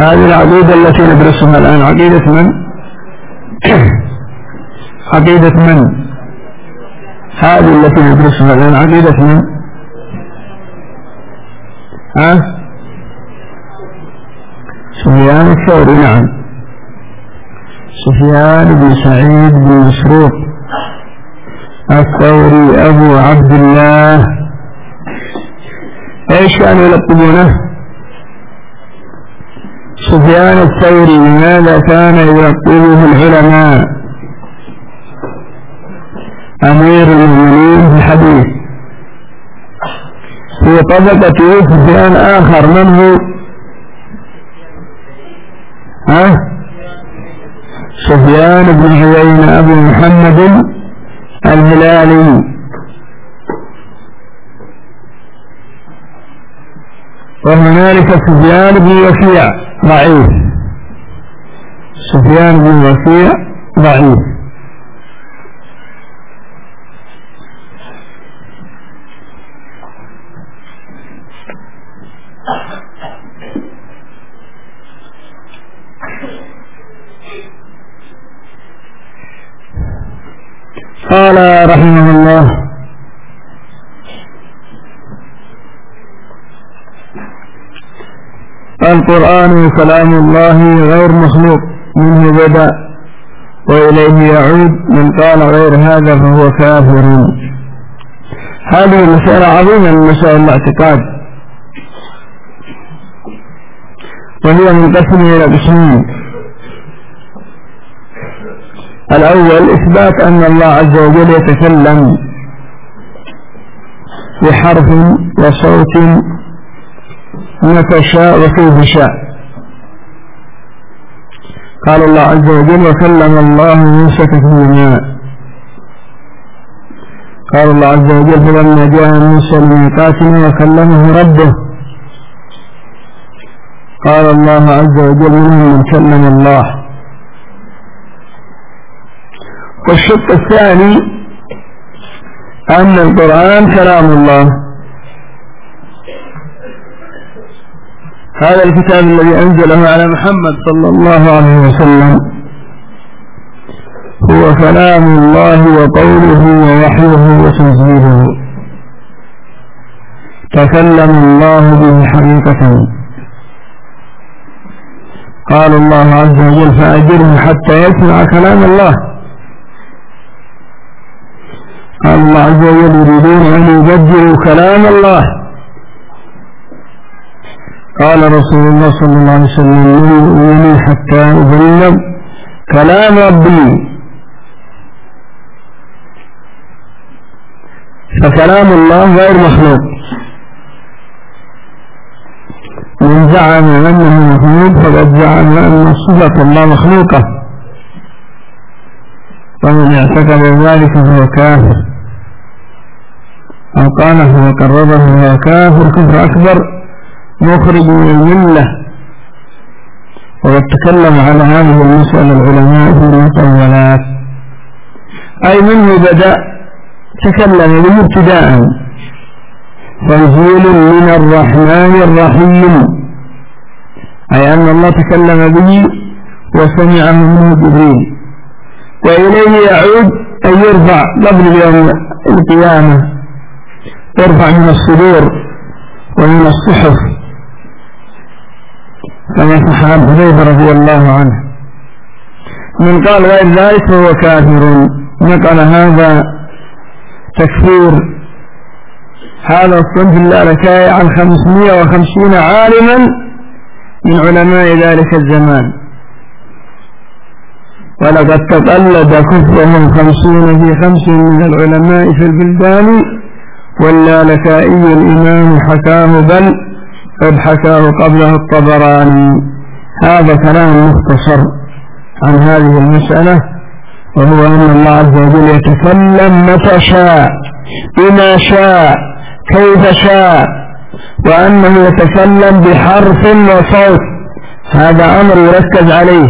هذه العقيدة التي ندرسها الآن عقيدة من؟ عقيدة من؟ هذه التي ندرسها الآن عقيدة من؟ ها؟ سفيان الثوري نعم سفيان بن سعيد بن مسروق الثوري أبو عبد الله إيش كانوا يلقبونه؟ سفيان الثوري لماذا كان يلقبه العلماء؟ أمير المؤمنين في الحديث. في طبقة سفيان آخر من هو؟ ها؟ سفيان بن عيينة أبو محمد الهلالي وهنالك سفيان بن وكيع ضعيف. سفيان بن وكيع ضعيف. قال رحمه الله القرآن كلام الله غير مخلوق منه بدأ وإليه يعود من قال غير هذا فهو كافر. هذه مسألة عظيمة من مسائل الاعتقاد وهي منقسمة إلى قسمين الأول إثبات أن الله عز وجل يتكلم بحرف وصوت متى شاء وكيف شاء. قال الله عز وجل وكلم الله موسى تكليما قال الله عز وجل فلما جاء موسى لميقاتنا وكلمه ربه. قال الله عز وجل منهم من كلم الله. والشق الثاني أن القرآن كلام الله. هذا الكتاب الذي أنزله على محمد صلى الله عليه وسلم هو كلام الله وقوله ووحيه وتنزيله. تكلم الله به حقيقة. قال الله عز وجل فأجره حتى يسمع كلام الله. قال الله عز وجل يريدون أن يبدلوا كلام الله. قال رسول الله صلى الله عليه وسلم من يؤمني حتى أبلغ كلام ربي. فكلام الله غير مخلوق. من زعم أنه مخلوق فقد زعم أن صفة الله مخلوقة. ومن اعتقد ذلك فهو كافر. أو قاله وقربه فهو كافر كفر أكبر. مخرج من الملة وقد تكلم على هذه المسألة العلماء في المطولات أي منه بدأ تكلم به ابتداء. تنزيل من الرحمن الرحيم. أي أن الله تكلم به وسمعه منه جبريل. وإليه يعود أن يرفع قبل يوم القيامة. يرفع من الصدور ومن الصحف. كما صح عن حذيفة رضي الله عنه. من قال غير ذلك فهو كافر. نقل هذا تكفير هذا الصنف اللالكاي عن خمسمائة وخمسين عالما من علماء ذلك الزمان. ولقد تقلد كفرهم خمسون في خمس من العلماء في البلدان واللالكائي الإمام حكاه بل قد حكاه قبله الطبراني. هذا كلام مختصر عن هذه المسألة وهو أن الله عز وجل يتكلم متى شاء بما شاء كيف شاء وأنه يتكلم بحرف وصوت. هذا أمر يركز عليه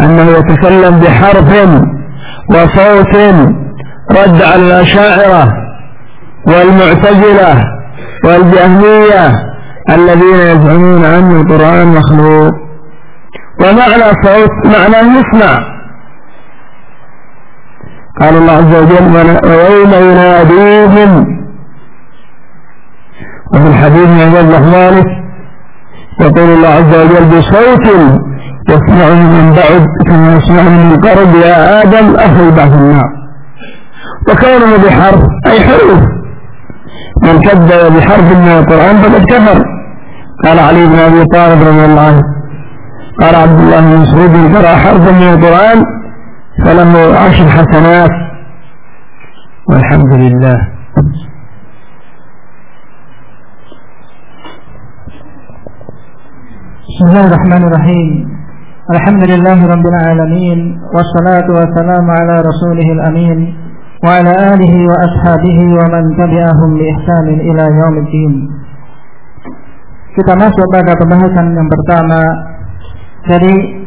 أنه يتكلم بحرف وصوت رد على الأشاعرة والمعتزلة والجهمية الذين يزعمون أن القرآن مخلوق. ومعنى صوت معنى يسمع قال الله عز وجل ويوم يناديهم وفي الحديث من ذلك يقول الله عز وجل بصوت يسمعه من بعد كما يسمعه من قرب يا آدم أهل بعث النار وكونه بحرف أي حروف. من كذب بحرف من القرآن فقد كفر. قال علي بن أبي طالب رضي الله عنه قال عبد الله بن مسعود قرأ حرفا من القرآن فله عشر حسنات. والحمد لله. بسم الله الرحمن الرحيم. الحمد لله رب العالمين والصلاة والسلام على رسوله الأمين. وعلى آله وأصحابه ومن تبعهم بإحسان إلى يوم الدين Kita masuk pada pembahasan yang pertama dari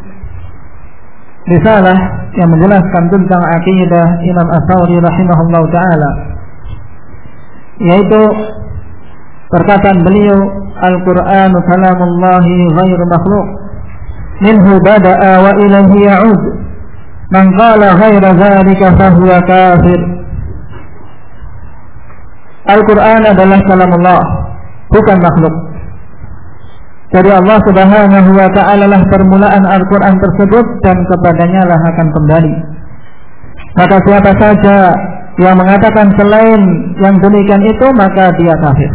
risalah yang menjelaskan tentang akidah Imam As-Sawri rahimahullah taala yaitu perkataan beliau Al-Qur'an kalamullahi ghairu makhluk minhu bada'a wa ilaihi ya'ud man qala ghaira dzalika fahuwa kafir Al-Qur'an adalah kalamullah bukan makhluk dari Allah Subhanahu wa taala lah permulaan Al-Qur'an tersebut dan kepadanya lah akan kembali. Maka siapa saja yang mengatakan selain yang demikian itu maka dia kafir.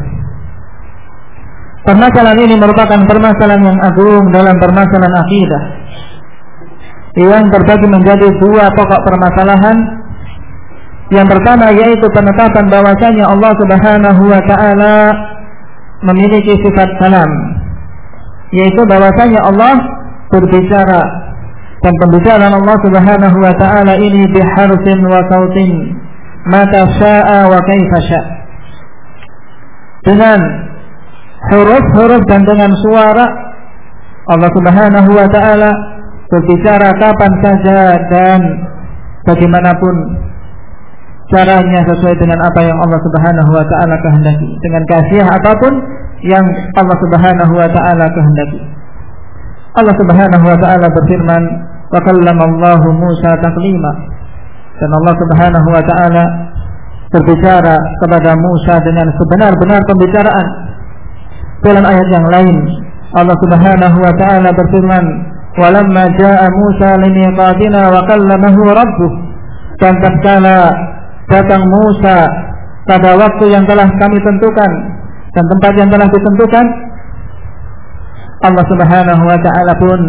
Permasalahan ini merupakan permasalahan yang agung dalam permasalahan akidah yang terbagi menjadi dua pokok permasalahan. Yang pertama yaitu penetapan bahwasanya Allah Subhanahu wa taala memiliki sifat salam yaitu bahwasanya Allah berbicara dan pembicaraan Allah Subhanahu wa taala ini biharfin wa sautin mata syaa wa kaifa syaa dengan huruf-huruf dan dengan suara Allah Subhanahu wa taala berbicara kapan saja dan bagaimanapun caranya sesuai dengan apa yang Allah Subhanahu wa taala kehendaki dengan kasih apa pun yang Allah Subhanahu wa taala kehendaki. Allah Subhanahu wa taala berfirman, "Wa kallama Allah Musa taklima." Dan Allah Subhanahu wa taala berbicara kepada Musa dengan sebenar-benar pembicaraan. Dalam ayat yang lain, Allah Subhanahu wa taala berfirman, "Walamma jaa Musa limiqatina wa kallamahu rabbuh." Dan tatkala datang Musa pada waktu yang telah kami tentukan dan tempat yang telah ditentukan Allah Subhanahu wa taala pun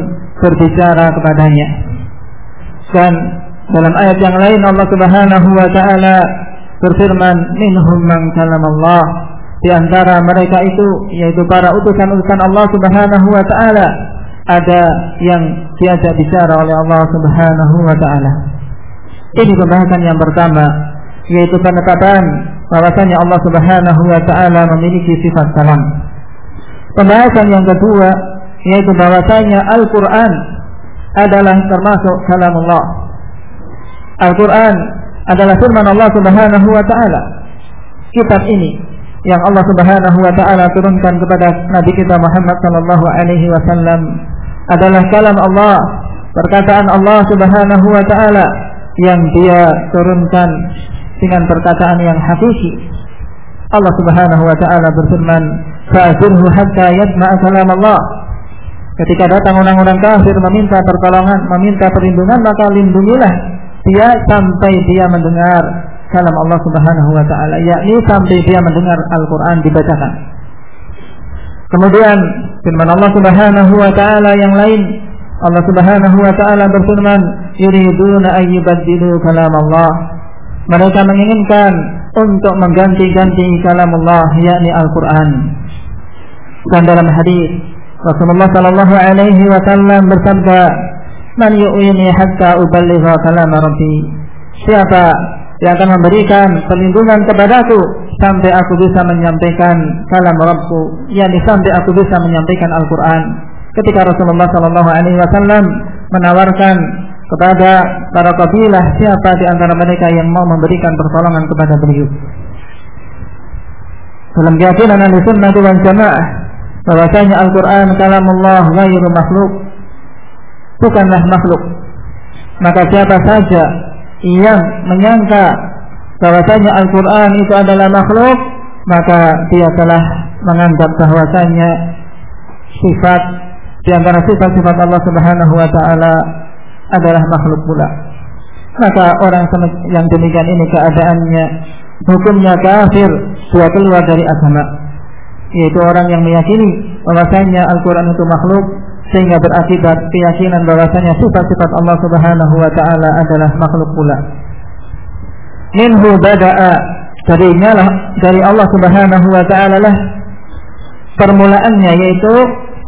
berbicara kepadanya. Dan dalam ayat yang lain Allah Subhanahu wa taala berfirman minhum man Allah di antara mereka itu yaitu para utusan-utusan Allah Subhanahu wa taala ada yang diajak bicara oleh Allah Subhanahu wa taala. Ini pembahasan yang pertama yaitu penetapan bahwasanya Allah Subhanahu wa taala memiliki sifat salam. Pembahasan yang kedua yaitu bahwasanya Al-Qur'an adalah termasuk kalam Allah. Al-Qur'an adalah firman Allah Subhanahu wa taala. Kitab ini yang Allah Subhanahu wa taala turunkan kepada Nabi kita Muhammad sallallahu alaihi wasallam adalah kalam Allah, perkataan Allah Subhanahu wa taala yang dia turunkan dengan perkataan yang hakiki. Allah Subhanahu wa taala berfirman, "Fa'zirhu hatta yasma'a kalam Allah." Ketika datang orang-orang kafir meminta pertolongan, meminta perlindungan, maka lindungilah dia sampai dia mendengar kalam Allah Subhanahu wa taala, yakni sampai dia mendengar Al-Qur'an dibacakan. Kemudian firman Allah Subhanahu wa taala yang lain, Allah Subhanahu wa taala berfirman, "Yuriduna ayyubaddilu kalam Allah." mereka menginginkan untuk mengganti-ganti kalam Allah yakni Al-Qur'an. Dan dalam hadis Rasulullah sallallahu alaihi wasallam bersabda, "Man yu'ini hatta uballigha kalam Rabbi." Siapa yang akan memberikan perlindungan kepadaku sampai aku bisa menyampaikan kalam Rabbku, yakni sampai aku bisa menyampaikan Al-Qur'an. Ketika Rasulullah wasallam menawarkan kepada para kabilah siapa di antara mereka yang mau memberikan pertolongan kepada beliau. Dalam keyakinan ahli sunnah wal jamaah bahwasanya Al-Quran kalamullah ghairu makhluk bukanlah makhluk maka siapa saja yang menyangka bahwasanya Al-Quran itu adalah makhluk maka dia telah menganggap bahwasanya sifat di antara sifat-sifat Allah Subhanahu wa taala adalah makhluk pula. Maka orang yang demikian ini keadaannya hukumnya kafir, dia keluar dari agama. Yaitu orang yang meyakini bahwasanya Al-Qur'an itu makhluk sehingga berakibat keyakinan bahwasanya sifat-sifat Allah Subhanahu wa taala adalah makhluk pula. Minhu bada'a darinya lah dari Allah Subhanahu wa taala lah permulaannya yaitu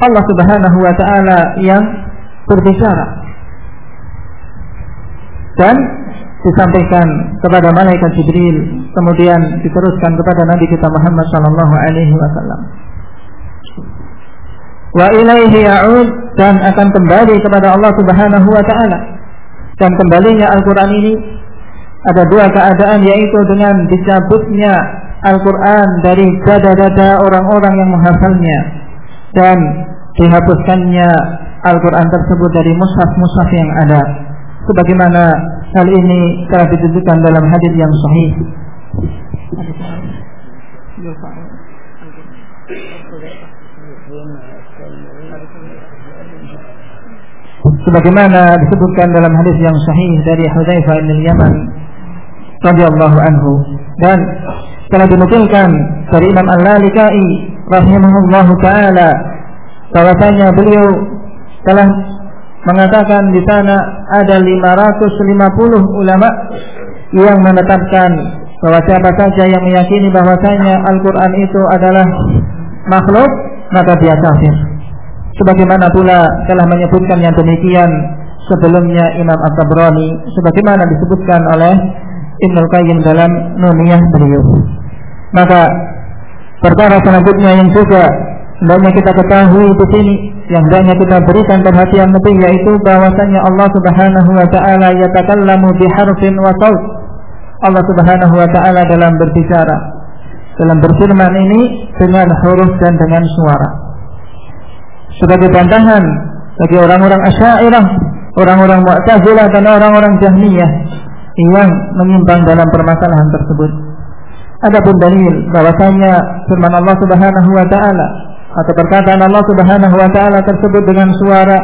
Allah Subhanahu wa taala yang berbicara. Dan disampaikan kepada malaikat Jibril, kemudian diteruskan kepada Nabi kita Muhammad sallallahu alaihi wasallam. Wa ilaihi ya'ud dan akan kembali kepada Allah Subhanahu wa taala. Dan kembalinya Al-Qur'an ini ada dua keadaan yaitu dengan dicabutnya Al-Quran dari dada-dada orang-orang yang menghafalnya dan dihapuskannya Al-Quran tersebut dari mushaf-mushaf yang ada sebagaimana hal ini telah ditunjukkan dalam hadis yang sahih sebagaimana disebutkan dalam hadis yang sahih dari Hudzaifah bin Yaman radhiyallahu anhu dan telah dinukilkan dari Imam Al-Lalikai rahimahullahu taala bahwasanya beliau telah mengatakan di sana ada 550 ulama yang menetapkan bahwa siapa saja yang meyakini bahwasanya Al-Qur'an itu adalah makhluk maka dia kafir. Sebagaimana pula telah menyebutkan yang demikian sebelumnya Imam At-Tabrani sebagaimana disebutkan oleh Ibnu Qayyim dalam Nuniyah beliau. Maka perkara selanjutnya yang juga hendaknya kita ketahui di sini yang hendaknya kita berikan perhatian lebih yaitu bahwasanya Allah Subhanahu wa taala yatakallamu harfin wa saut. Allah Subhanahu wa taala dalam berbicara dalam berfirman ini dengan huruf dan dengan suara. Sebagai bantahan bagi orang-orang Asy'ariyah, orang-orang Mu'tazilah dan orang-orang Jahmiyah yang menyimpang dalam permasalahan tersebut. Adapun dalil bahwasanya firman Allah Subhanahu wa taala atau perkataan Allah Subhanahu wa taala tersebut dengan suara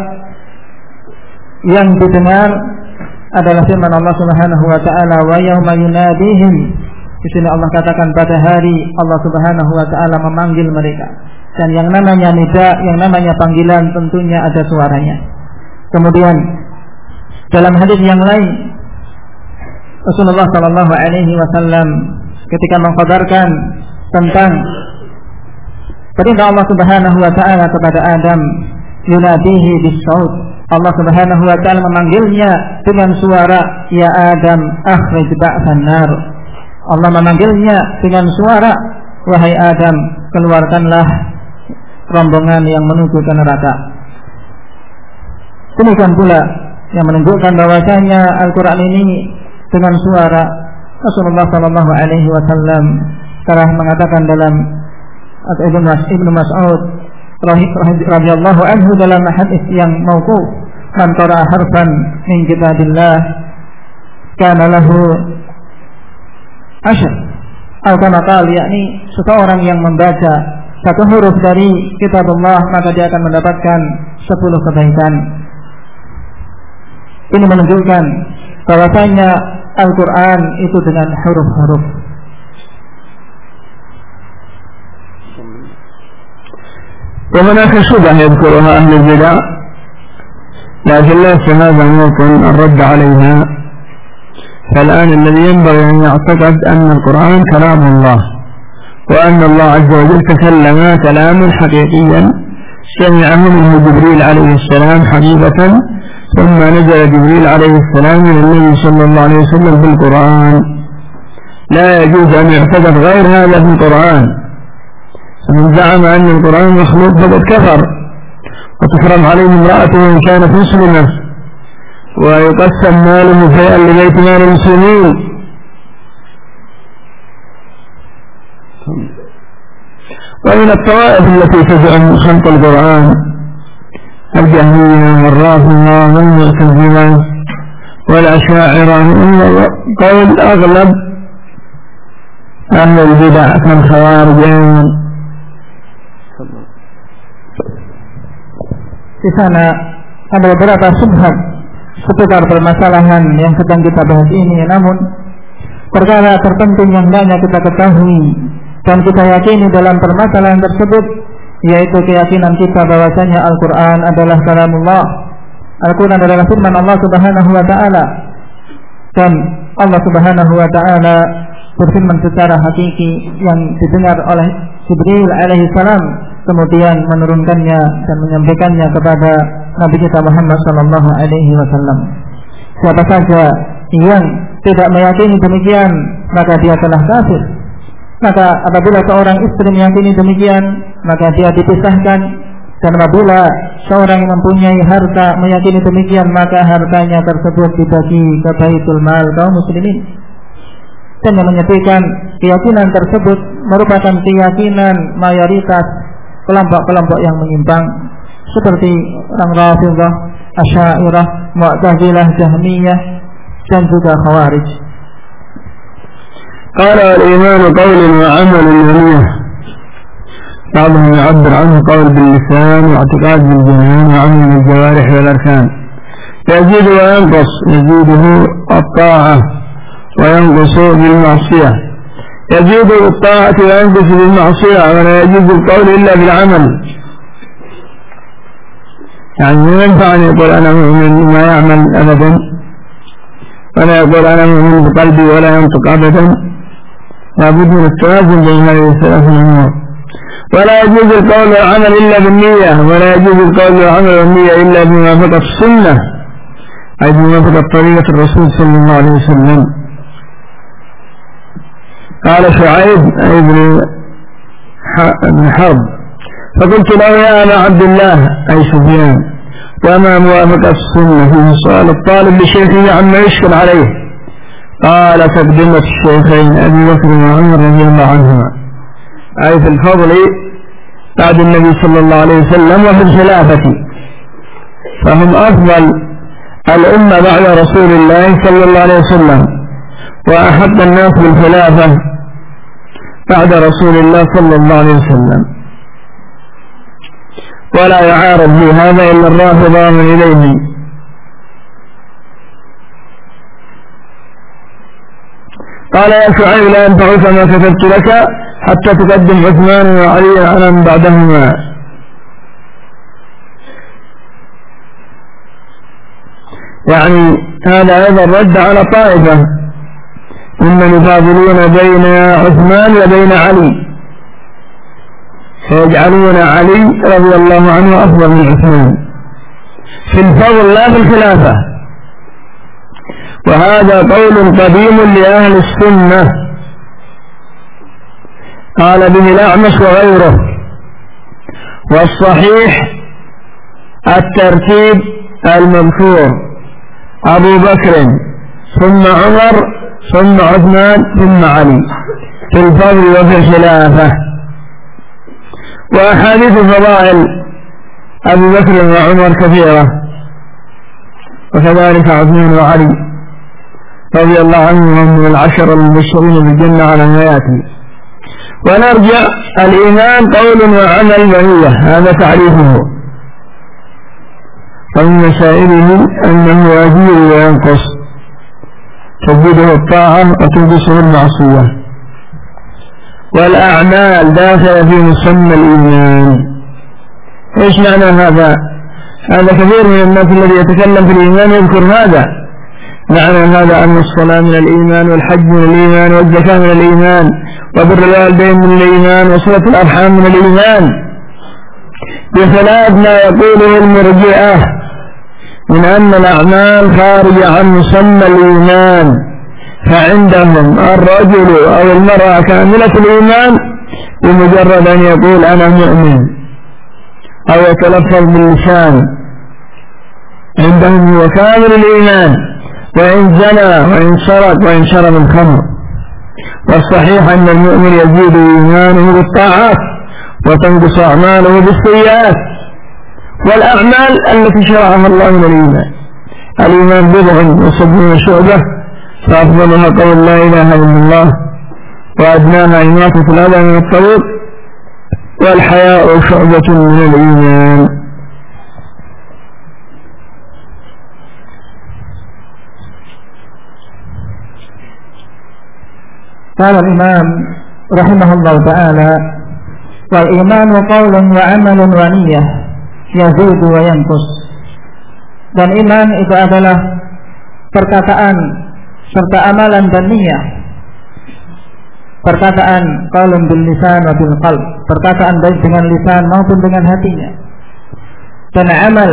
yang didengar adalah firman Allah Subhanahu wa taala wa yauma yunadihim di sini Allah katakan pada hari Allah Subhanahu wa taala memanggil mereka dan yang namanya nida yang namanya panggilan tentunya ada suaranya. Kemudian dalam hadis yang lain Rasulullah Shallallahu Alaihi Wasallam ketika mengkabarkan tentang perintah Allah Subhanahu Wa Taala kepada Adam yunadihi bisaut Allah Subhanahu Wa Taala memanggilnya dengan suara ya Adam akhrij ba'san Allah memanggilnya dengan suara wahai Adam keluarkanlah rombongan yang menuju ke neraka. Demikian pula yang menunjukkan bahwasanya Al-Quran ini dengan suara Rasulullah Shallallahu Alaihi Wasallam telah mengatakan dalam atau Ibnu Mas Ibnu Mas'ud radhiyallahu anhu dalam hadis yang mauquf man qara harfan min kitabillah kana lahu asyar. Atau kama yakni seseorang yang membaca satu huruf dari kitabullah maka dia akan mendapatkan sepuluh kebaikan ini menunjukkan bahwasanya Al-Quran itu dengan huruf-huruf. وهناك شبه يذكرها أهل البدع لكن ليس هذا موطن الرد عليها فالآن الذي ينبغي أن يعتقد أن القرآن كلام الله وأن الله عز وجل تكلم كلاما حقيقيا سمعه منه جبريل عليه السلام حقيقة ثم نزل جبريل عليه السلام إلى النبي صلى الله عليه وسلم بالقرآن. لا يجوز أن يعتقد غير هذا في القرآن. فمن زعم أن القرآن مخلوق فقد كفر. وتحرم عليه امرأته إن كانت مسلمة. ويقسم ماله شيئا لبيت مال المسلمين. ومن الطوائف التي تزعم خلق القرآن الجهمية والرافضة والمعتزلة والأشاعرة قول أغلب أهل البدع كالخوارج di sana ada beberapa subhat seputar permasalahan yang sedang kita bahas ini namun perkara terpenting yang banyak kita ketahui dan kita yakini dalam permasalahan tersebut yaitu keyakinan kita bahwasanya Al-Qur'an adalah kalamullah Al-Qur'an adalah firman Allah Subhanahu wa taala dan Allah Subhanahu wa taala berfirman secara hakiki yang didengar oleh Jibril alaihi salam kemudian menurunkannya dan menyampaikannya kepada Nabi kita Muhammad sallallahu alaihi wasallam. Siapa saja yang tidak meyakini demikian, maka dia telah kafir. Maka apabila seorang istri meyakini demikian, maka dia dipisahkan dan apabila seorang yang mempunyai harta meyakini demikian, maka hartanya tersebut dibagi ke baitul mal kaum muslimin. Dan yang menyebutkan keyakinan tersebut merupakan keyakinan mayoritas kelompok-kelompok yang menyimpang seperti orang Rafidhah, Asy'ariyah, Mu'tazilah, Jahmiyah dan juga Khawarij. قال الإيمان قول وعمل ونية بعضهم يعبر عنه قول باللسان واعتقاد بالجنان وعمل بالجوارح والأركان. يزيد وينقص يزيده الطاعة وينقص بالمعصية. يزيد بالطاعة وينقص بالمعصية ولا يجوز القول إلا بالعمل. يعني ما ينفع أن يقول أنا مؤمن ما يعمل أبدا. ولا يقول أنا مؤمن بقلبي ولا ينطق أبدا. لابد من التوازن بين هذه الثلاث الأمور ولا يجوز القول والعمل إلا بالنية. ولا يجوز القول والعمل والنية إلا بموافقة السنة. أي بموافقة طريقة الرسول صلى الله عليه وسلم. قال شعيب ابن بن حرب فقلت له يا أبا عبد الله أي سفيان وما موافقة السنة؟ في سؤال الطالب لشيخه عما يشكل عليه. قال تقدمة الشيخين أبي بكر وعمر رضي الله عنهما. أي في الفضل بعد النبي صلى الله عليه وسلم وفي الخلافة. فهم أفضل الأمة بعد رسول الله صلى الله عليه وسلم وأحب الناس بالخلافة بعد رسول الله صلى الله عليه وسلم. ولا يعارض في هذا إلا الرافضة من إليه. قال يا شعيب لا ينفعك ما كتبت لك حتى تقدم عثمان وعلي على بعدهما. يعني هذا أيضا رد على طائفة. ممن يفاضلون بين عثمان وبين علي. فيجعلون علي رضي الله عنه أفضل من عثمان. في الفضل لا في الخلافة. وهذا قول قديم لأهل السنة. قال به الأعمش وغيره. والصحيح الترتيب المذكور أبو بكر ثم عمر ثم عثمان ثم علي. في الفضل وفي الخلافة. وأحاديث فضائل أبي بكر وعمر كثيرة. وكذلك عثمان وعلي. رضي الله عنهم من العشر المبشرين بالجنة على ما يأتي ونرجع الإيمان قول وعمل ونية هذا تعريفه. ومن مسائله أنه يزيد وينقص. تزيده الطاعة وتنقصه المعصية. والأعمال داخلة في مسمى الإيمان. إيش معنى هذا؟ هذا كثير من الناس الذي يتكلم في الإيمان يذكر هذا. معنى هذا أن الصلاة من الإيمان والحج من الإيمان والزكاة من الإيمان وبر الوالدين من الإيمان وصلة الأرحام من الإيمان. بخلاف ما يقوله المرجئة من أن الأعمال خارجة عن مسمى الإيمان فعندهم الرجل أو المرأة كاملة الإيمان بمجرد أن يقول أنا مؤمن أو يتلفظ باللسان عندهم هو كامل الإيمان. وإن زنى وإن سرق وإن شرب الخمر. والصحيح أن المؤمن يزيد إيمانه بالطاعات وتنقص أعماله بالسيئات. والأعمال التي شرعها الله من الإيمان. الإيمان بضع وسبعون شعبة فأفضلها قول لا إله إلا الله وأدناها إماتة الأذى من الطريق والحياء شعبة من الإيمان. قال الإمام رحمه الله تعالى والإيمان قول وعمل ونية يزيد وينقص dan iman itu adalah perkataan serta amalan dan niat perkataan qaulun bil lisan wa bil qalb perkataan baik dengan lisan maupun dengan hatinya dan amal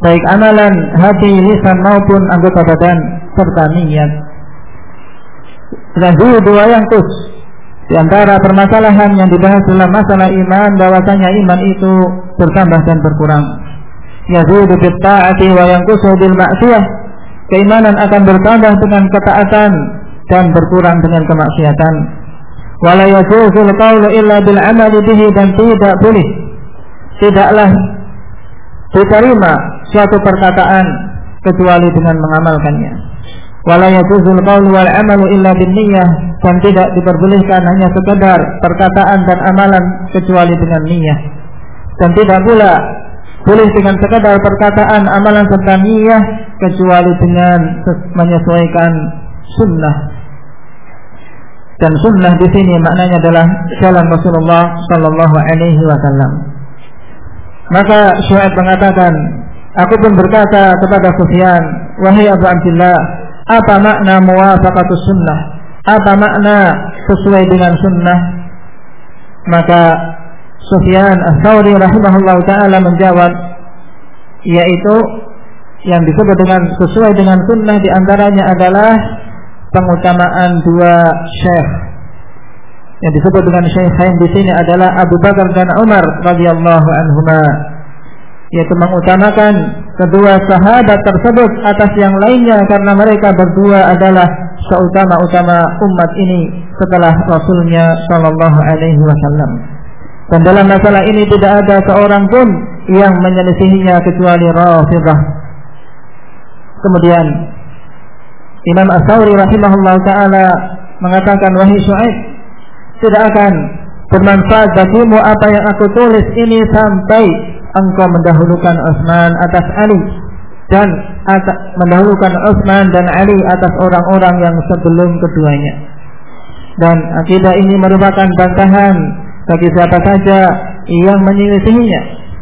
baik amalan hati lisan maupun anggota badan serta niat Dua yang kus di antara permasalahan yang dibahas dalam masalah iman bahwasanya iman itu bertambah dan berkurang. Yazidu bil ta'ati wa yanqusu bil ma'siyah. Keimanan akan bertambah dengan ketaatan dan berkurang dengan kemaksiatan. Wala yajuzul qawlu illa bil amali bihi dan tidak boleh tidaklah diterima suatu perkataan kecuali dengan mengamalkannya wala yajuzul qaul wal amalu illa binniyah dan tidak diperbolehkan hanya sekedar perkataan dan amalan kecuali dengan niat dan tidak pula boleh dengan sekadar perkataan amalan serta niat kecuali dengan menyesuaikan sunnah. Dan sunnah di sini maknanya adalah jalan Rasulullah Sallallahu Alaihi Wasallam. Maka Syuaib mengatakan, aku pun berkata kepada Sufyan, wahai Abu Abdullah, apa makna muwafaqatus sunnah? Apa makna sesuai dengan sunnah? Maka Sufyan Ats-Tsauri rahimahullah taala menjawab yaitu yang disebut dengan sesuai dengan sunnah di antaranya adalah pengutamaan dua syekh yang disebut dengan syekhain di sini adalah Abu Bakar dan Umar radhiyallahu anhuma yaitu mengutamakan kedua sahabat tersebut atas yang lainnya karena mereka berdua adalah seutama-utama umat ini setelah Rasulnya Shallallahu Alaihi Wasallam. Dan dalam masalah ini tidak ada seorang pun yang menyelisihinya kecuali Rafidah. Kemudian Imam As-Sawri rahimahullah taala mengatakan wahai Syuaib tidak akan bermanfaat bagimu apa yang aku tulis ini sampai engkau mendahulukan Utsman atas Ali dan atas, mendahulukan Utsman dan Ali atas orang-orang yang sebelum keduanya. Dan akidah ini merupakan bantahan bagi siapa saja yang menyelisihinya.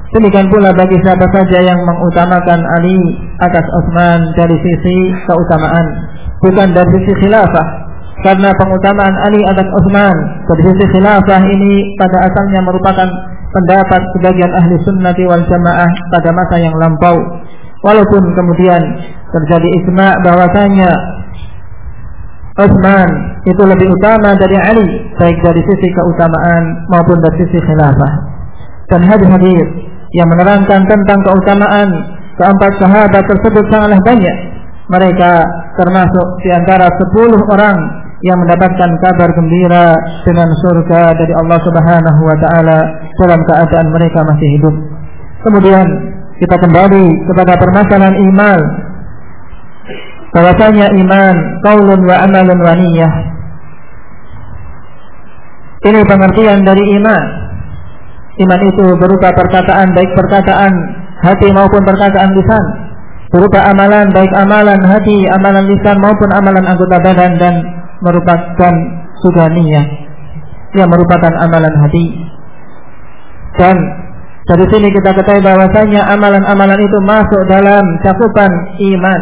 Demikian pula bagi siapa saja yang mengutamakan Ali atas Utsman dari sisi keutamaan, bukan dari sisi khilafah. Karena pengutamaan Ali atas Utsman dari sisi khilafah ini pada asalnya merupakan pendapat sebagian ahli sunnati wal jamaah pada masa yang lampau. Walaupun kemudian terjadi ijma bahwasanya Utsman itu lebih utama dari Ali baik dari sisi keutamaan maupun dari sisi khilafah. Dan hadis-hadis yang menerangkan tentang keutamaan keempat sahabat tersebut sangatlah banyak. Mereka termasuk di antara sepuluh orang yang mendapatkan kabar gembira dengan surga dari Allah Subhanahu wa taala dalam keadaan mereka masih hidup. Kemudian kita kembali kepada permasalahan iman. Bahwasanya iman qaulun wa amalun wa niyyah. Ini pengertian dari iman. Iman itu berupa perkataan baik perkataan hati maupun perkataan lisan. Berupa amalan baik amalan hati, amalan lisan maupun amalan anggota badan dan merupakan suganiyah yang merupakan amalan hati. Dan dari sini kita ketahui bahwasanya amalan-amalan itu masuk dalam cakupan iman.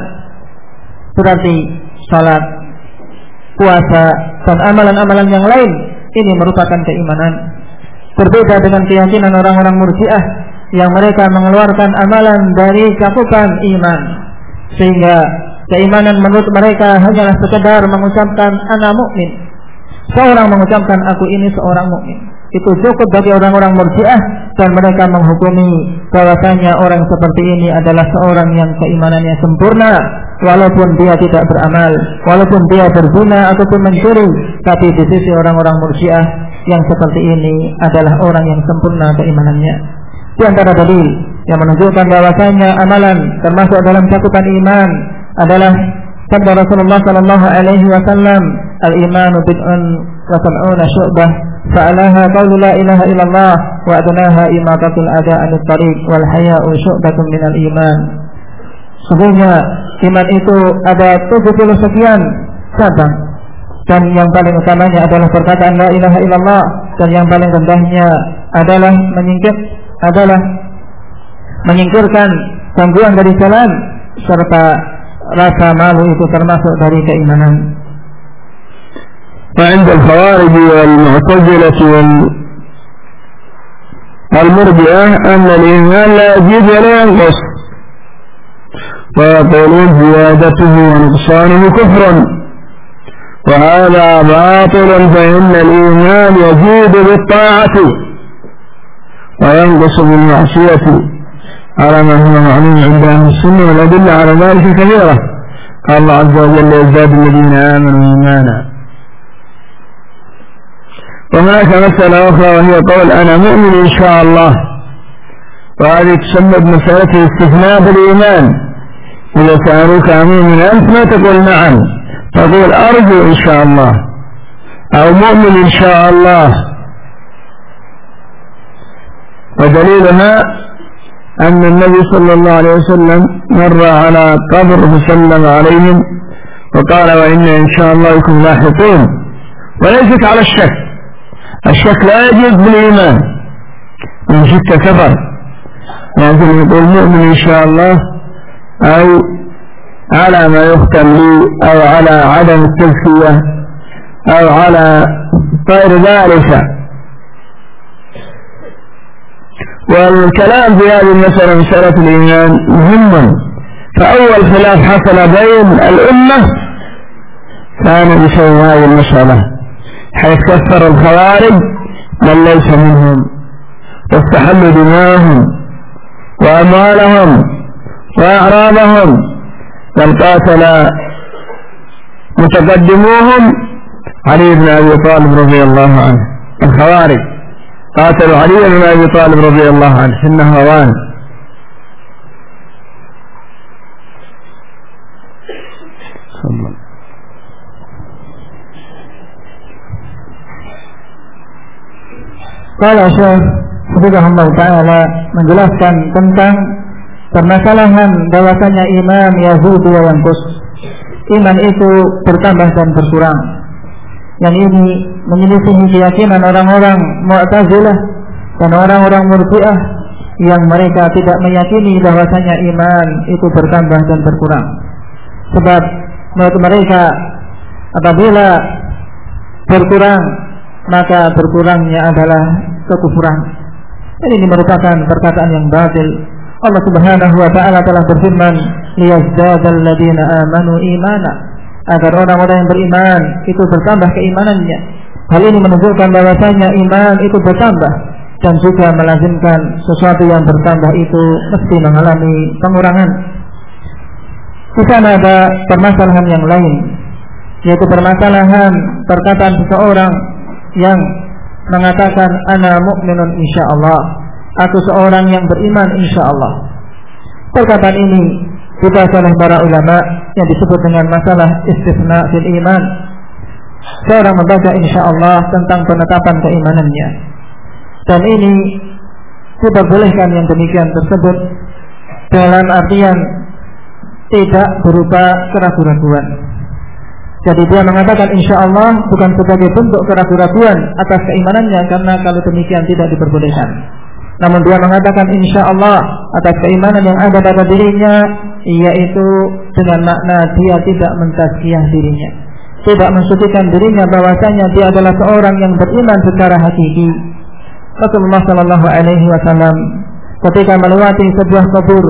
Berarti salat puasa dan amalan-amalan yang lain ini merupakan keimanan. Berbeda dengan keyakinan orang-orang murjiah yang mereka mengeluarkan amalan dari cakupan iman. Sehingga Keimanan menurut mereka hanyalah sekedar mengucapkan anak mukmin. Seorang mengucapkan aku ini seorang mukmin. Itu cukup bagi orang-orang murjiah dan mereka menghukumi bahwasanya orang seperti ini adalah seorang yang keimanannya sempurna walaupun dia tidak beramal, walaupun dia berzina ataupun mencuri, tapi di sisi orang-orang murjiah yang seperti ini adalah orang yang sempurna keimanannya. Di antara dalil yang menunjukkan bahwasanya amalan termasuk dalam cakupan iman adalah sabda Rasulullah sallallahu alaihi wasallam al-iman bid'un wa sab'una syu'bah fa'alaha qawlu la ilaha illallah wa adnaha imatatul ada anit tariq wal haya'u syu'batun minal iman. Sesungguhnya iman itu ada 70 sekian cabang. Dan yang paling utamanya adalah perkataan la ilaha illallah dan yang paling rendahnya adalah menyingkir adalah menyingkirkan gangguan dari jalan serta rasa malu itu termasuk dari keimanan. وعند الخوارج والمعتزلة والمرجئة أن الإيمان لا يزيد ولا ينقص. ويقولون زيادته ونقصانه كفر. وهذا باطل فإن الإيمان يزيد بالطاعة وينقص بالمعصية. على ما هو معلوم عند أهل السنة والأدلة على ذلك كثيرة. قال الله عز وجل يزداد الذين آمنوا إيمانا. وهناك مسألة أخرى وهي قول أنا مؤمن إن شاء الله. وهذه تسمى بمسألة الاستثناء بالإيمان. إذا سألوك مؤمن أنت ما تقول نعم؟ تقول أرجو إن شاء الله. أو مؤمن إن شاء الله. ودليلها أن النبي صلى الله عليه وسلم مر على قبر فسلم عليهم وقال وإن إن شاء الله يكون لاحقون. وليست على الشك. الشك لا يجوز بالإيمان. إن شك كفر. لكن يقول مؤمن إن شاء الله أو على ما يختم لي أو على عدم التزكية أو على غير ذلك. والكلام في هذه المسألة مسألة الإيمان مهم. فأول خلاف حصل بين الأمة كان بسبب هذه المسألة حيث كفر الخوارج من ليس منهم واستحلوا دماءهم وأموالهم وأعراضهم بل قاتل متقدموهم علي بن أبي طالب رضي الله عنه الخوارج. قاتلوا علي بن ابي طالب رضي الله عنه في النهروان Kalau Syekh Subhanallah Ta'ala menjelaskan tentang permasalahan bahwasanya imam Yahud wa Yankus iman itu bertambah dan berkurang yang ini menyelisihi keyakinan orang-orang Mu'tazilah dan orang-orang Murji'ah yang mereka tidak meyakini bahwasanya iman itu bertambah dan berkurang. Sebab menurut mereka apabila berkurang maka berkurangnya adalah kekufuran. Dan ini merupakan perkataan yang batil. Allah Subhanahu wa taala telah berfirman, "Liyazdadal ladzina amanu imana." Agar orang-orang yang beriman itu bertambah keimanannya. Hal ini menunjukkan bahwasanya iman itu bertambah dan juga melazimkan sesuatu yang bertambah itu mesti mengalami pengurangan. Di sana ada permasalahan yang lain, yaitu permasalahan perkataan seseorang yang mengatakan ana mukminun insyaallah. Aku seorang yang beriman insyaallah. Perkataan ini dibahas oleh para ulama yang disebut dengan masalah istisna fil iman. Seorang membaca insya Allah tentang penetapan keimanannya. Dan ini diperbolehkan yang demikian tersebut dalam artian tidak berupa keraguan-raguan. Jadi dia mengatakan insya Allah bukan sebagai bentuk keraguan-raguan atas keimanannya karena kalau demikian tidak diperbolehkan. Namun dia mengatakan insya Allah atas keimanan yang ada pada dirinya yaitu dengan makna dia tidak mentazkiyah dirinya tidak mensucikan dirinya bahwasanya dia adalah seorang yang beriman secara hakiki Rasulullah Shallallahu Alaihi Wasallam ketika melewati sebuah kubur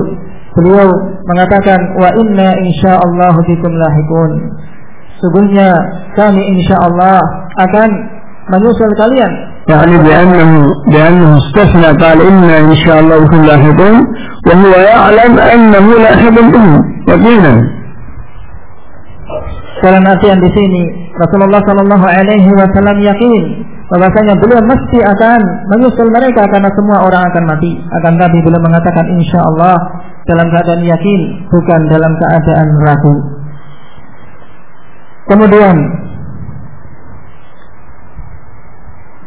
beliau mengatakan wa inna insya Allah bikum lahikun sungguhnya kami insya Allah akan menyusul kalian يعني بأنه بأنه استثنى قال إنا إن شاء الله بكم لاحقون وهو يعلم أنه لاحق بهم يقينا Dalam artian di sini Rasulullah Shallallahu Alaihi Wasallam yakin bahwasanya beliau mesti akan menyusul mereka karena semua orang akan mati. Akan tapi beliau mengatakan insya Allah dalam keadaan yakin, bukan dalam keadaan ragu. Kemudian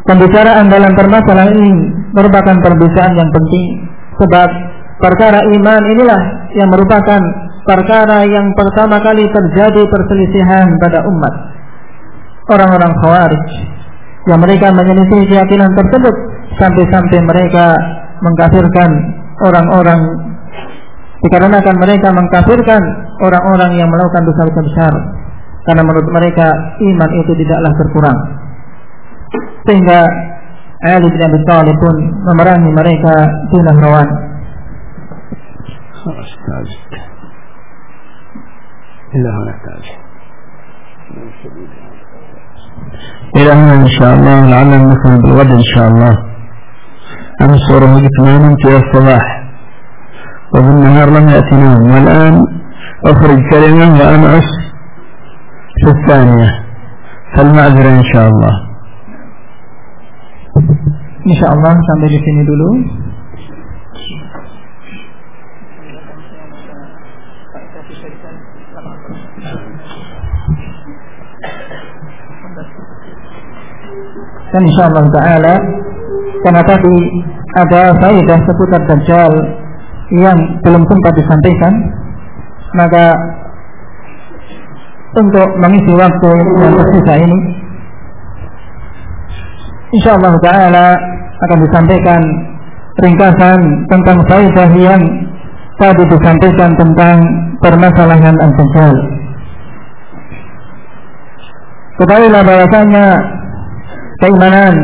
pembicaraan dalam permasalahan ini merupakan pembicaraan yang penting sebab perkara iman inilah yang merupakan perkara yang pertama kali terjadi perselisihan pada umat. Orang-orang khawarij yang mereka menyelisih keyakinan tersebut sampai-sampai mereka mengkafirkan orang-orang dikarenakan mereka mengkafirkan orang-orang yang melakukan dosa-dosa besar. Karena menurut mereka iman itu tidaklah berkurang. Sehingga Ali bin Abi Thalib pun memerangi mereka di Nahrawan إلى هنا إلى هنا إن شاء الله لعل نكمل بالغد إن شاء الله. أمس وقت ما نمت إلى الصباح. وبالنهار لم يأتي نوم. والآن أخرج كلمة وأنعس في الثانية. فالمعذرة إن شاء الله. إن شاء الله sampai di sini dan insyaallah taala karena tadi ada faedah seputar Dajjal yang belum sempat disampaikan maka untuk mengisi waktu yang tersisa ini insyaallah taala akan disampaikan ringkasan tentang faedah yang tadi disampaikan tentang permasalahan Dajjal. Ketahuilah bahwasanya keimanan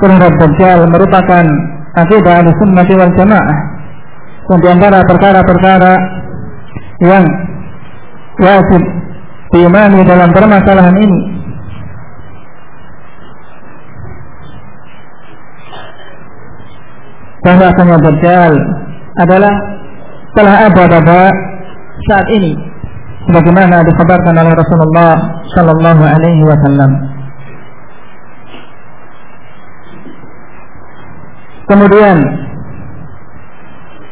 terhadap Dajjal merupakan akidah al-sunnah wal jamaah. Dan di antara perkara-perkara yang wajib diimani dalam permasalahan ini. Bahwasanya Dajjal adalah telah ada pada saat ini. Sebagaimana dikabarkan oleh Rasulullah sallallahu alaihi wasallam Kemudian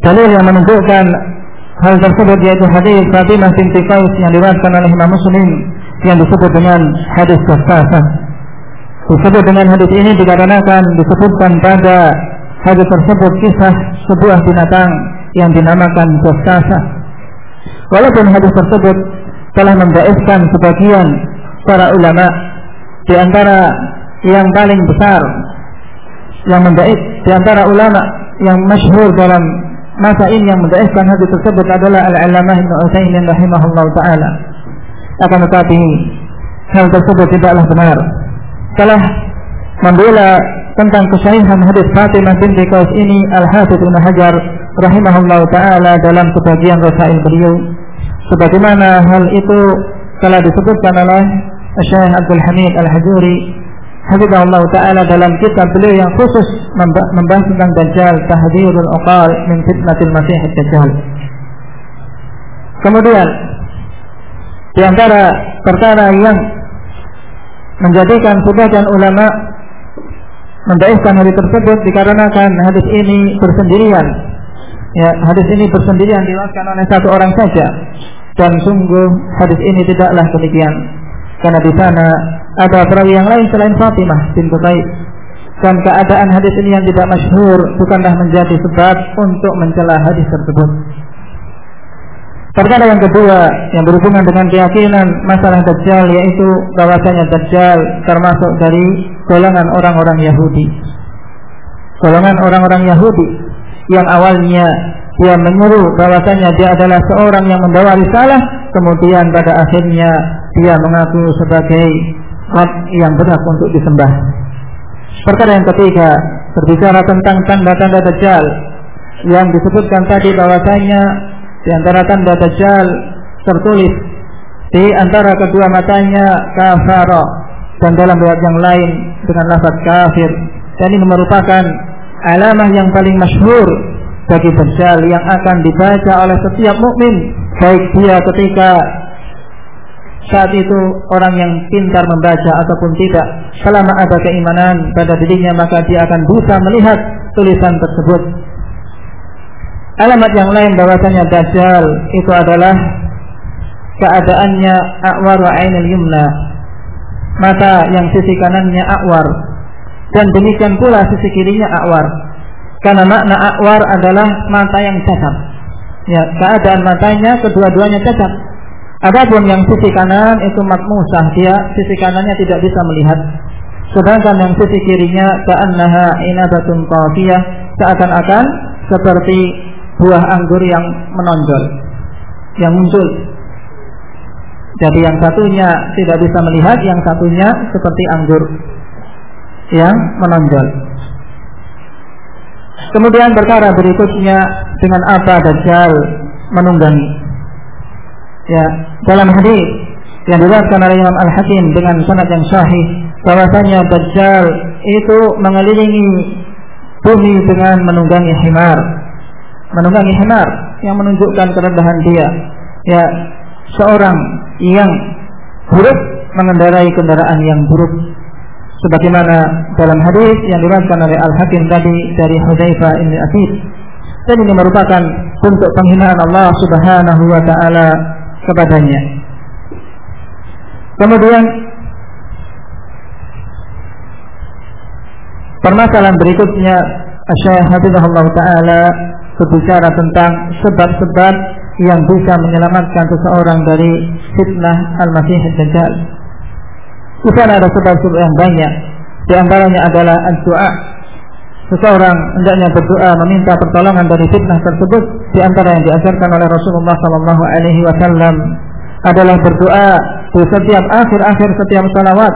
dalil yang menunjukkan hal tersebut yaitu hadis Fatimah binti Qais yang diriwayatkan oleh Imam Muslim yang disebut dengan hadis Jasasah. Disebut dengan hadis ini dikarenakan disebutkan pada hadis tersebut kisah sebuah binatang yang dinamakan Jasasah. Walaupun hadis tersebut telah mendaifkan sebagian para ulama di antara yang paling besar yang mendaif di antara ulama yang masyhur dalam masa ini yang mendaifkan hadis tersebut adalah Al-Allamah Ibnu Utsaimin rahimahullah taala. Akan tetapi hal tersebut tidaklah benar. Telah membela tentang kesahihan hadis Fatimah binti Qais ini Al-Hafidz Ibnu Hajar rahimahullah taala dalam sebagian rasail beliau sebagaimana hal itu telah disebutkan oleh Syekh Abdul Hamid Al-Hajuri Hafizahullah Ta'ala dalam kitab beliau yang khusus membahas tentang Dajjal Tahdirul Uqal min Fitnatil Masih Dajjal Kemudian di antara perkara yang menjadikan sebagian ulama mendaifkan hadis tersebut dikarenakan hadis ini bersendirian. Ya hadis ini bersendirian diwakilkan oleh satu orang saja. Dan sungguh hadis ini tidaklah demikian karena di sana ada perawi yang lain selain Fatimah bintu Qais dan keadaan hadis ini yang tidak masyhur bukanlah menjadi sebab untuk mencela hadis tersebut. Perkara yang kedua yang berhubungan dengan keyakinan masalah Dajjal yaitu bahwasanya Dajjal termasuk dari golongan orang-orang Yahudi. Golongan orang-orang Yahudi yang awalnya dia menyuruh bahwasanya dia adalah seorang yang membawa risalah kemudian pada akhirnya dia mengaku sebagai Rab yang berat untuk disembah. Perkara yang ketiga berbicara tentang tanda-tanda Dajjal. Yang disebutkan tadi bahwasanya di antara tanda Dajjal tertulis di antara kedua matanya kafara dan dalam riwayat yang lain dengan lafaz kafir. Dan ini merupakan alamah yang paling masyhur bagi Dajjal yang akan dibaca oleh setiap mukmin baik dia ketika saat itu orang yang pintar membaca ataupun tidak selama ada keimanan pada dirinya maka dia akan bisa melihat tulisan tersebut. Alamat yang lain bahwasanya dajjal itu adalah keadaannya akwar wa ainul yumna. Mata yang sisi kanannya akwar dan demikian pula sisi kirinya akwar karena makna akwar adalah mata yang cacat ya keadaan matanya kedua-duanya cacat adapun yang sisi kanan itu matmusah dia sisi kanannya tidak bisa melihat. Sedangkan yang sisi kirinya ka'annaha inabatun qafiyah seakan-akan seperti buah anggur yang menonjol yang muncul. Jadi yang satunya tidak bisa melihat, yang satunya seperti anggur yang menonjol. Kemudian perkara berikutnya dengan apa Dajjal menunggangi. Ya, dalam hadis yang diriwayatkan oleh Imam Al-Hakim dengan sanad yang sahih bahwasanya Dajjal itu mengelilingi bumi dengan menunggangi himar. Menunggangi himar yang menunjukkan kerendahan dia. Ya, seorang yang buruk mengendarai kendaraan yang buruk sebagaimana dalam hadis yang diriwayatkan oleh Al Hakim tadi dari Hudzaifah bin Asid dan ini merupakan bentuk penghinaan Allah Subhanahu wa taala kepadanya. Kemudian permasalahan berikutnya Syekh Habibullah taala berbicara tentang sebab-sebab yang bisa menyelamatkan seseorang dari fitnah Al-Masih Dajjal. Di sana ada sebab-sebab yang banyak. Di antaranya adalah doa. Seseorang hendaknya berdoa meminta pertolongan dari fitnah tersebut. Di antara yang diajarkan oleh Rasulullah Sallallahu Alaihi Wasallam adalah berdoa di setiap akhir-akhir setiap salawat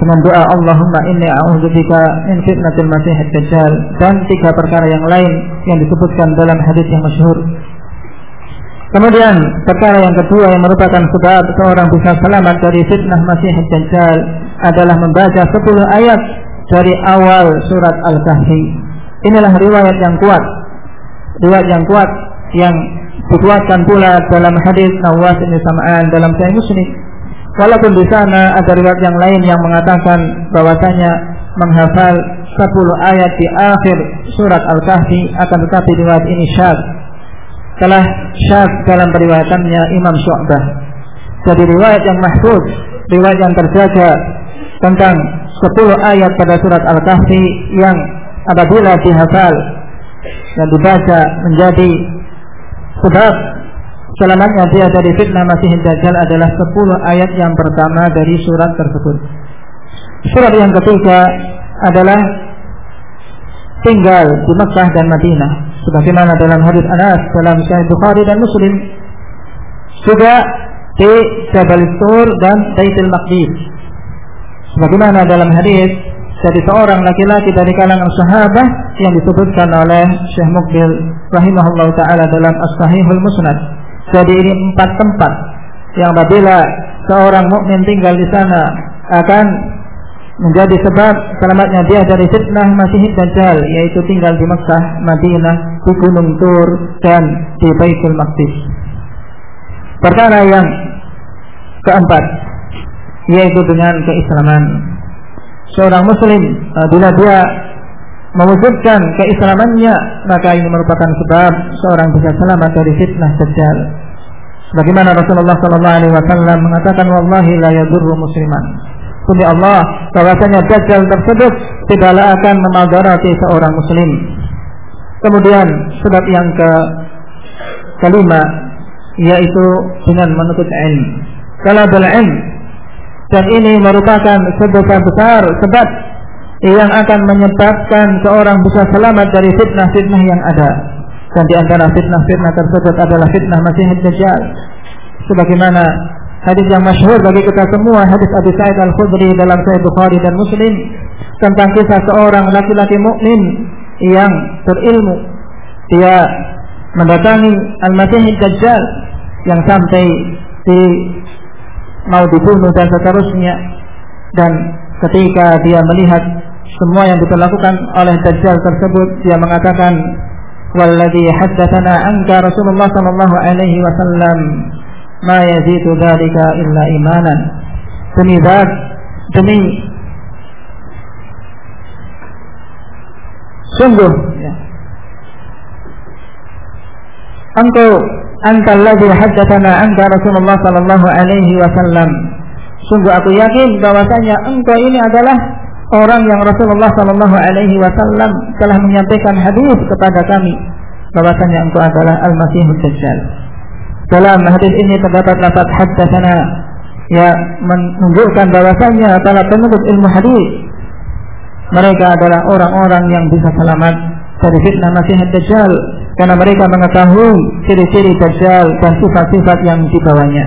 dengan doa Allahumma inni a'udzubika min fitnatil masih dajjal dan tiga perkara yang lain yang disebutkan dalam hadis yang masyhur Kemudian perkara yang kedua yang merupakan sebab seorang bisa selamat dari fitnah Masih Dajjal adalah membaca 10 ayat dari awal surat Al-Kahfi. Inilah riwayat yang kuat. Riwayat yang kuat yang dikuatkan pula dalam hadis Nawas ini dalam Sahih Muslim. Walaupun di sana ada riwayat yang lain yang mengatakan bahwasanya menghafal 10 ayat di akhir surat Al-Kahfi akan tetapi riwayat ini syadz telah syad dalam periwayatannya Imam Syu'bah. Jadi riwayat yang mahfuz, riwayat yang terjaga tentang 10 ayat pada surat Al-Kahfi yang apabila dihafal dan dibaca menjadi sebab selamatnya dia dari fitnah Masih Dajjal adalah 10 ayat yang pertama dari surat tersebut. Surat yang ketiga adalah tinggal di Mekah dan Madinah sebagaimana dalam hadis Anas dalam Sahih Bukhari dan Muslim juga di Jabal Sur dan Baitul Maqdis sebagaimana dalam hadis dari seorang laki-laki dari kalangan sahabat yang disebutkan oleh Syekh Mukbil rahimahullah taala dalam As-Sahihul Musnad jadi ini empat tempat yang apabila seorang mukmin tinggal di sana akan menjadi sebab selamatnya dia dari fitnah Masih Dajjal yaitu tinggal di Mekah, Madinah, di Gunung Tur dan di Baitul Maqdis. Perkara yang keempat yaitu dengan keislaman. Seorang muslim bila dia mewujudkan keislamannya maka ini merupakan sebab seorang bisa selamat dari fitnah Dajjal. Bagaimana Rasulullah sallallahu alaihi wasallam mengatakan wallahi la yadurru musliman demi Allah bahwasanya dajjal tersebut tidaklah akan memadharati seorang muslim. Kemudian sebab yang ke kelima yaitu dengan menuntut ilmu. Kalau ilm dan ini merupakan sebesar besar sebab yang akan menyebabkan seorang bisa selamat dari fitnah-fitnah yang ada. Dan di antara fitnah-fitnah tersebut adalah fitnah Masih Dajjal. Sebagaimana hadis yang masyhur bagi kita semua hadis Abu Sa'id Al-Khudri dalam Sahih Bukhari dan Muslim tentang kisah seorang laki-laki mukmin yang berilmu dia mendatangi Al-Masih Dajjal yang sampai di mau dibunuh dan seterusnya dan ketika dia melihat semua yang dilakukan oleh Dajjal tersebut dia mengatakan walladhi haddatsana anka Rasulullah sallallahu alaihi wasallam ma yazidu dzalika illa imanan demi zat demi sungguh ya. engkau anta alladhi haddatsana anta Rasulullah sallallahu alaihi wasallam. Sungguh aku yakin bahwasanya engkau ini adalah orang yang Rasulullah sallallahu alaihi wasallam telah menyampaikan hadis kepada kami bahwasanya engkau adalah Al-Masihud Dajjal. Dalam hadis ini terdapat lafaz haddatsana ya menunjukkan bahwasanya para penuntut ilmu hadis. Mereka adalah orang-orang yang bisa selamat dari fitnah Masih Dajjal karena mereka mengetahui ciri-ciri Dajjal dan sifat-sifat yang dibawanya.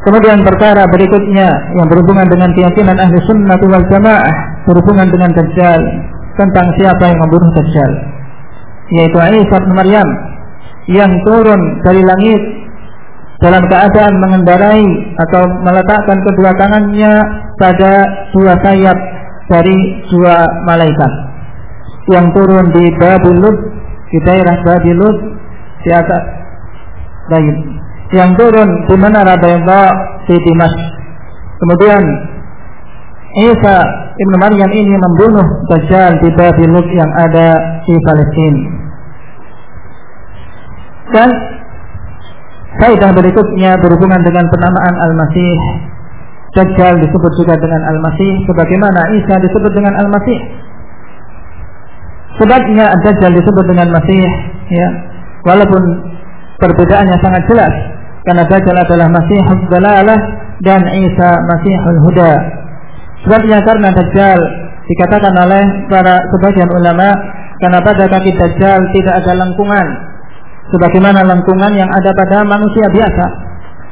Kemudian perkara berikutnya yang berhubungan dengan keyakinan ahli sunnah wal jamaah berhubungan dengan Dajjal tentang siapa yang membunuh Dajjal. Yaitu Isa bin Maryam yang turun dari langit dalam keadaan mengendarai atau meletakkan kedua tangannya pada dua sayap dari dua malaikat yang turun di Babilud di daerah Babilud di atas baik yang turun di menara Bayda di Dimas kemudian Isa Ibn Maryam ini membunuh Dajjal di Babilud yang ada di Palestina dan Kaidah berikutnya berhubungan dengan penamaan Al-Masih. Dajjal disebut juga dengan Al-Masih sebagaimana Isa disebut dengan Al-Masih. Sebabnya Dajjal disebut dengan Masih ya. Walaupun perbedaannya sangat jelas karena Dajjal adalah Masihul Dalalah dan Isa Masihul Huda. Sebabnya karena Dajjal dikatakan oleh para sebagian ulama karena pada kaki Dajjal tidak ada lengkungan sebagaimana lengkungan yang ada pada manusia biasa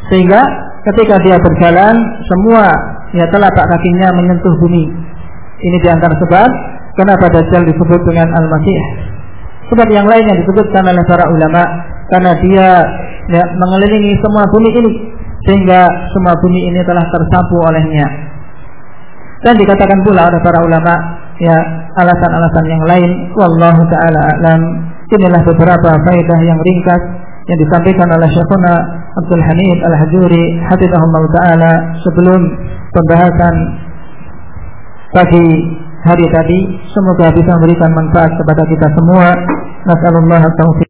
sehingga ketika dia berjalan semua ya telapak kakinya menyentuh bumi ini di antara sebab kenapa Dajjal disebut dengan Al-Masih? Sebab yang lainnya disebutkan oleh para ulama karena dia ya, mengelilingi semua bumi ini sehingga semua bumi ini telah tersapu olehnya. Dan dikatakan pula oleh para ulama ya alasan-alasan yang lain wallahu taala alam. Inilah beberapa faedah yang ringkas yang disampaikan oleh Syekhuna Abdul Hamid Al-Hajuri Hafizahullah Ta'ala sebelum pembahasan pagi hari tadi semoga bisa memberikan manfaat kepada kita semua. Nasallallahu taufiq